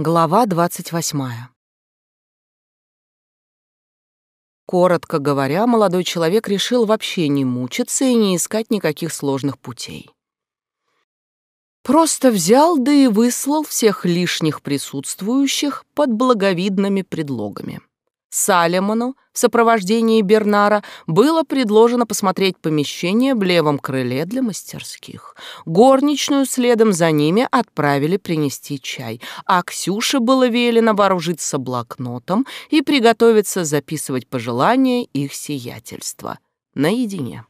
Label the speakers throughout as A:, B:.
A: Глава двадцать восьмая. Коротко говоря, молодой человек решил вообще не мучиться и не искать никаких сложных путей. Просто взял да и выслал всех лишних присутствующих под благовидными предлогами. Салемону в сопровождении Бернара было предложено посмотреть помещение в левом крыле для мастерских. Горничную следом за ними отправили принести чай, а Ксюше было велено вооружиться блокнотом и приготовиться записывать пожелания их сиятельства. Наедине.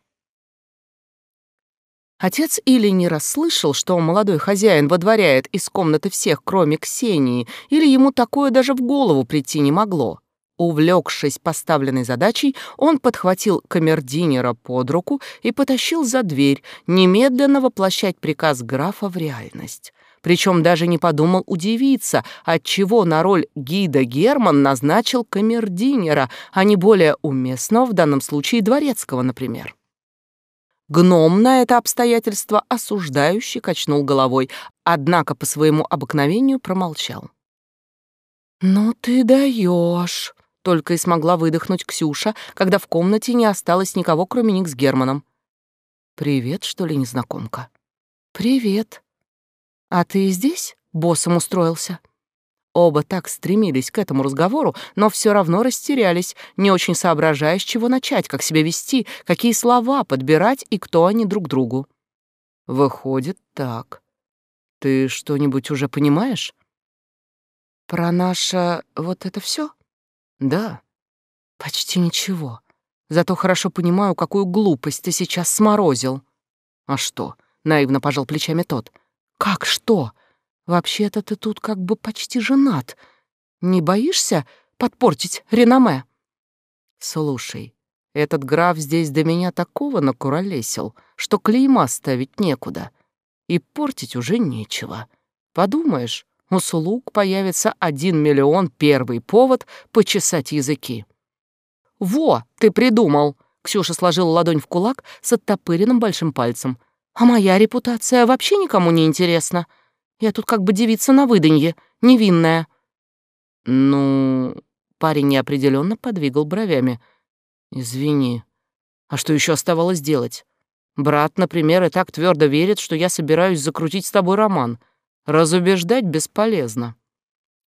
A: Отец или не расслышал, что молодой хозяин водворяет из комнаты всех, кроме Ксении, или ему такое даже в голову прийти не могло. Увлекшись поставленной задачей, он подхватил камердинера под руку и потащил за дверь, немедленно воплощать приказ графа в реальность. Причем даже не подумал удивиться, отчего на роль гида Герман назначил камердинера, а не более уместного в данном случае дворецкого, например. Гном на это обстоятельство осуждающий качнул головой, однако по своему обыкновению промолчал. «Ну ты даешь!» Только и смогла выдохнуть Ксюша, когда в комнате не осталось никого, кроме них с Германом. «Привет, что ли, незнакомка?» «Привет. А ты здесь?» — боссом устроился. Оба так стремились к этому разговору, но все равно растерялись, не очень соображая, с чего начать, как себя вести, какие слова подбирать и кто они друг другу. «Выходит так. Ты что-нибудь уже понимаешь?» «Про наше вот это все? Да, почти ничего. Зато хорошо понимаю, какую глупость ты сейчас сморозил. А что? Наивно пожал плечами тот. Как что? Вообще-то ты тут как бы почти женат. Не боишься подпортить реноме? Слушай, этот граф здесь до меня такого накуролесил, что клейма ставить некуда. И портить уже нечего. Подумаешь, у слуг появится один миллион первый повод почесать языки. «Во, ты придумал!» Ксюша сложила ладонь в кулак с оттопыренным большим пальцем. «А моя репутация вообще никому не интересна. Я тут как бы девица на выданье, невинная». «Ну...» Парень неопределенно подвигал бровями. «Извини. А что еще оставалось делать? Брат, например, и так твердо верит, что я собираюсь закрутить с тобой роман. Разубеждать бесполезно.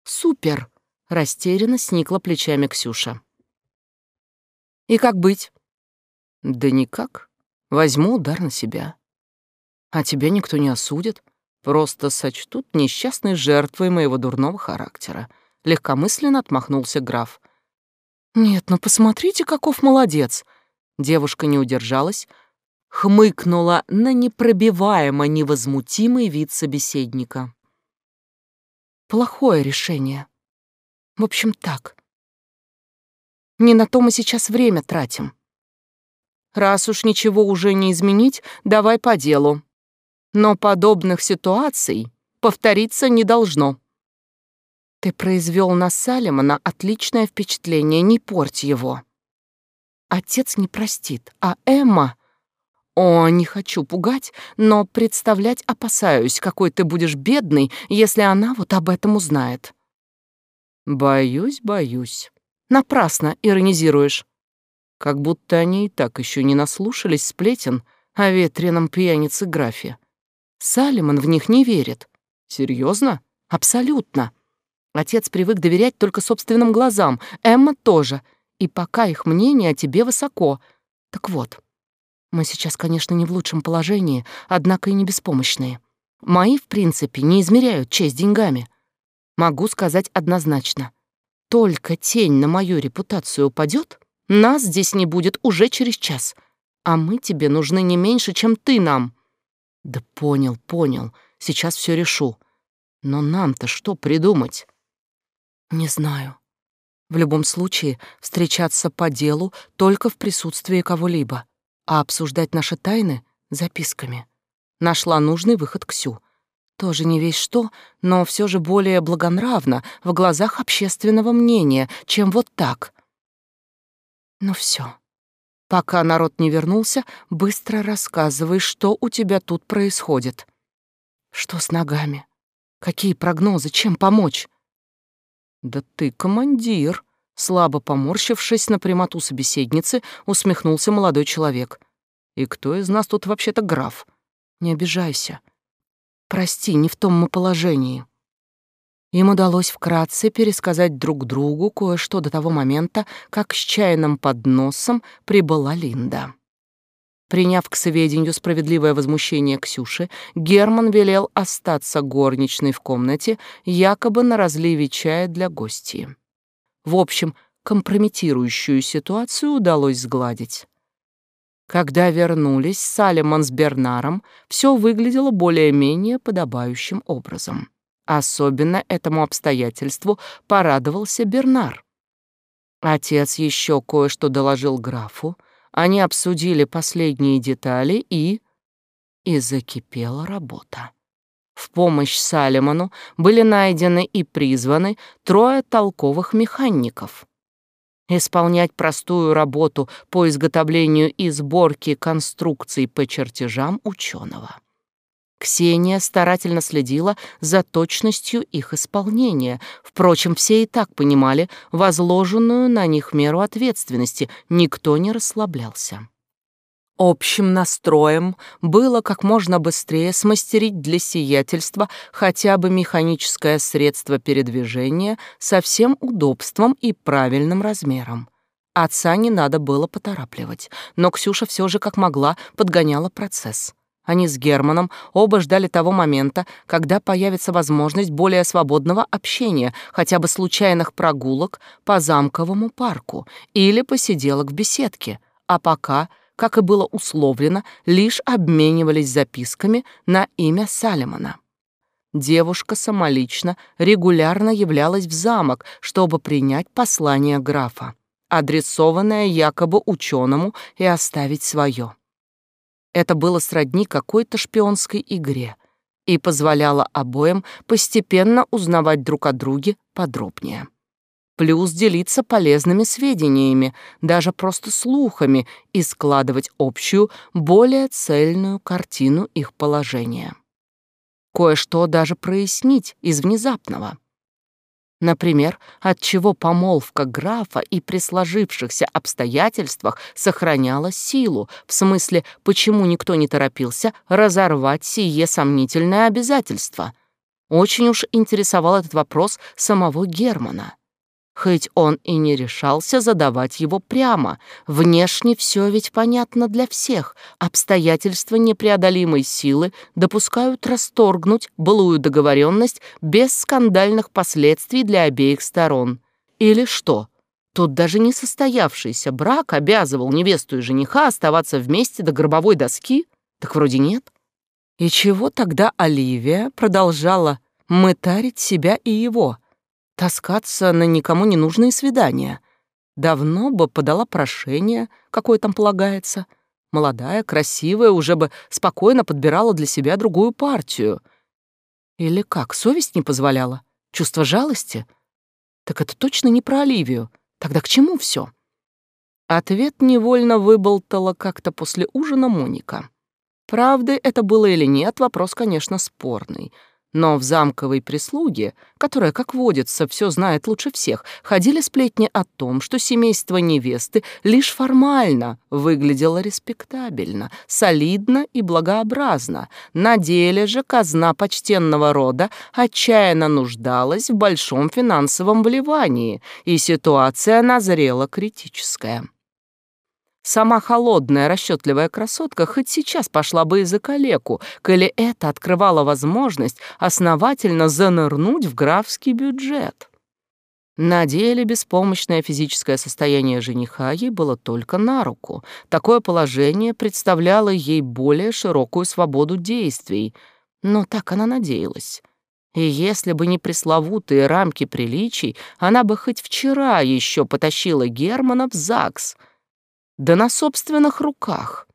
A: Супер! Растерянно сникла плечами Ксюша. И как быть? Да никак. Возьму удар на себя. А тебя никто не осудит. Просто сочтут несчастной жертвой моего дурного характера. Легкомысленно отмахнулся граф. Нет, ну посмотрите, каков молодец. Девушка не удержалась, хмыкнула на непробиваемо невозмутимый вид собеседника. Плохое решение. В общем, так. Не на то мы сейчас время тратим. Раз уж ничего уже не изменить, давай по делу. Но подобных ситуаций повториться не должно. Ты произвел на Салемона отличное впечатление, не порть его. Отец не простит, а Эмма о, не хочу пугать, но представлять опасаюсь, какой ты будешь бедный, если она вот об этом узнает. Боюсь, боюсь. Напрасно иронизируешь. Как будто они и так еще не наслушались сплетен о ветреном пьянице графе. Салимон в них не верит. Серьезно? Абсолютно. Отец привык доверять только собственным глазам, Эмма тоже, и пока их мнение о тебе высоко. Так вот, мы сейчас, конечно, не в лучшем положении, однако и не беспомощные. Мои, в принципе, не измеряют честь деньгами. Могу сказать однозначно. Только тень на мою репутацию упадет, нас здесь не будет уже через час. А мы тебе нужны не меньше, чем ты нам. Да понял, понял. Сейчас все решу. Но нам-то что придумать? Не знаю. В любом случае, встречаться по делу только в присутствии кого-либо а обсуждать наши тайны записками. Нашла нужный выход Ксю. Тоже не весь что, но все же более благонравно в глазах общественного мнения, чем вот так. Ну все. Пока народ не вернулся, быстро рассказывай, что у тебя тут происходит. Что с ногами? Какие прогнозы? Чем помочь? Да ты командир, слабо поморщившись на прямоту собеседницы, усмехнулся молодой человек. И кто из нас тут вообще-то граф? Не обижайся. Прости, не в том мы положении. Им удалось вкратце пересказать друг другу кое-что до того момента, как с чайным подносом прибыла Линда. Приняв к сведению справедливое возмущение Ксюши, Герман велел остаться горничной в комнате, якобы на разливе чая для гостей. В общем, компрометирующую ситуацию удалось сгладить. Когда вернулись Салемон с Бернаром, все выглядело более-менее подобающим образом. Особенно этому обстоятельству порадовался Бернар. Отец еще кое-что доложил графу, они обсудили последние детали и... И закипела работа. В помощь Салемону были найдены и призваны трое толковых механиков. Исполнять простую работу по изготовлению и сборке конструкций по чертежам ученого. Ксения старательно следила за точностью их исполнения. Впрочем, все и так понимали возложенную на них меру ответственности, никто не расслаблялся. Общим настроем было как можно быстрее смастерить для сиятельства хотя бы механическое средство передвижения со всем удобством и правильным размером. Отца не надо было поторапливать, но Ксюша все же как могла подгоняла процесс. Они с Германом оба ждали того момента, когда появится возможность более свободного общения, хотя бы случайных прогулок по замковому парку или посиделок в беседке, а пока, как и было условлено, лишь обменивались записками на имя Салемона. Девушка самолично регулярно являлась в замок, чтобы принять послание графа, адресованное якобы ученому, и оставить свое. Это было сродни какой-то шпионской игре и позволяло обоим постепенно узнавать друг о друге подробнее. Плюс делиться полезными сведениями, даже просто слухами, и складывать общую, более цельную картину их положения. Кое-что даже прояснить из внезапного — Например, отчего помолвка графа и при сложившихся обстоятельствах сохраняла силу, в смысле, почему никто не торопился разорвать сие сомнительное обязательство. Очень уж интересовал этот вопрос самого Германа хоть он и не решался задавать его прямо. Внешне все ведь понятно для всех. Обстоятельства непреодолимой силы допускают расторгнуть былую договоренность без скандальных последствий для обеих сторон. Или что? Тут даже не состоявшийся брак обязывал невесту и жениха оставаться вместе до гробовой доски? Так вроде нет. И чего тогда Оливия продолжала мытарить себя и его — таскаться на никому не нужные свидания. Давно бы подала прошение, какое там полагается. Молодая, красивая, уже бы спокойно подбирала для себя другую партию. Или как, совесть не позволяла? Чувство жалости? Так это точно не про Оливию. Тогда к чему все? Ответ невольно выболтала как-то после ужина Моника. Правды это было или нет, вопрос, конечно, спорный — но в замковой прислуге, которая, как водится, все знает лучше всех, ходили сплетни о том, что семейство невесты лишь формально выглядело респектабельно, солидно и благообразно. На деле же казна почтенного рода отчаянно нуждалась в большом финансовом вливании, и ситуация назрела критическая. Сама холодная, расчетливая красотка хоть сейчас пошла бы и за калеку, коли это открывало возможность основательно занырнуть в графский бюджет. На деле беспомощное физическое состояние жениха ей было только на руку. Такое положение представляло ей более широкую свободу действий, но так она надеялась. И если бы не пресловутые рамки приличий, она бы хоть вчера еще потащила Германа в ЗАГС — да на собственных руках.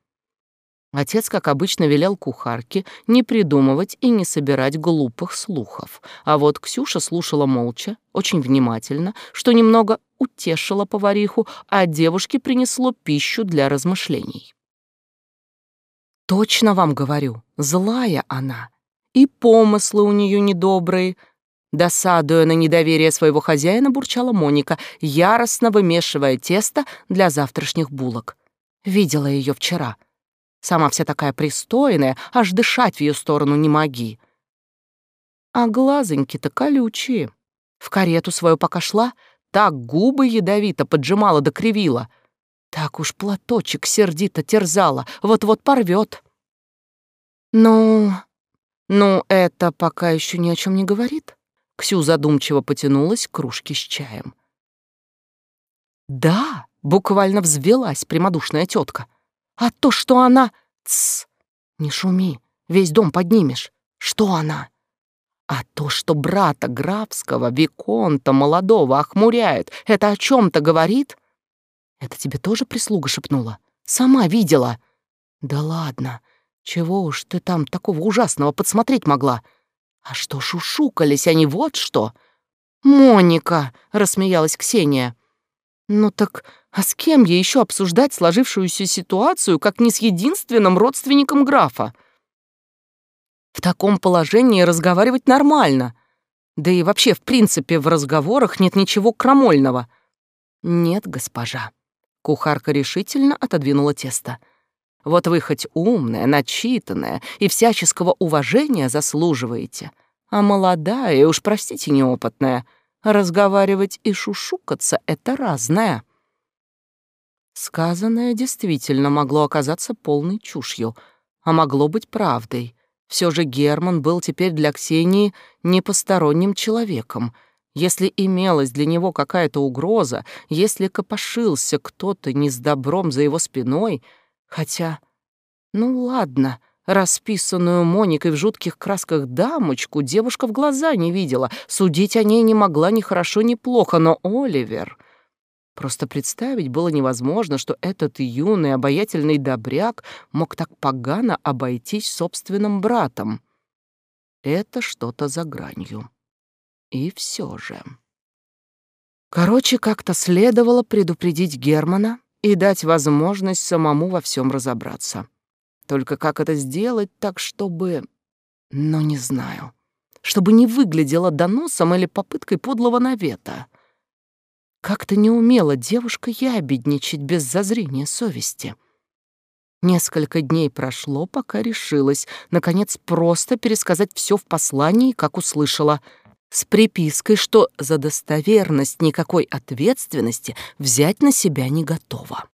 A: Отец, как обычно, велел кухарке не придумывать и не собирать глупых слухов. А вот Ксюша слушала молча, очень внимательно, что немного утешило повариху, а девушке принесло пищу для размышлений. «Точно вам говорю, злая она, и помыслы у нее недобрые, Досадуя на недоверие своего хозяина, бурчала Моника, яростно вымешивая тесто для завтрашних булок. Видела ее вчера. Сама вся такая пристойная, аж дышать в ее сторону не моги. А глазоньки-то колючие. В карету свою пока шла, так губы ядовито поджимала да кривила. Так уж платочек сердито терзала, вот-вот порвет. Ну, ну, это пока еще ни о чем не говорит. Ксю задумчиво потянулась к кружке с чаем. Да, буквально взвелась прямодушная тетка. А то, что она... Тсс, не шуми, весь дом поднимешь. Что она? А то, что брата графского, виконта молодого охмуряет, это о чем то говорит? Это тебе тоже прислуга шепнула? Сама видела? Да ладно, чего уж ты там такого ужасного подсмотреть могла? А что шушукались они, вот что? Моника, рассмеялась Ксения. Ну так, а с кем ей еще обсуждать сложившуюся ситуацию, как не с единственным родственником графа? В таком положении разговаривать нормально. Да и вообще, в принципе, в разговорах нет ничего крамольного. Нет, госпожа. Кухарка решительно отодвинула тесто. Вот вы хоть умная, начитанная и всяческого уважения заслуживаете, а молодая и уж, простите, неопытная, разговаривать и шушукаться — это разное. Сказанное действительно могло оказаться полной чушью, а могло быть правдой. Все же Герман был теперь для Ксении не посторонним человеком. Если имелась для него какая-то угроза, если копошился кто-то не с добром за его спиной — Хотя, ну ладно, расписанную Моникой в жутких красках дамочку девушка в глаза не видела, судить о ней не могла ни хорошо, ни плохо, но Оливер... Просто представить было невозможно, что этот юный обаятельный добряк мог так погано обойтись собственным братом. Это что-то за гранью. И все же... Короче, как-то следовало предупредить Германа, и дать возможность самому во всем разобраться. Только как это сделать так, чтобы... Ну, не знаю. Чтобы не выглядело доносом или попыткой подлого навета. Как-то не умела девушка ябедничать без зазрения совести. Несколько дней прошло, пока решилась, наконец, просто пересказать все в послании, как услышала, с припиской, что за достоверность никакой ответственности взять на себя не готова.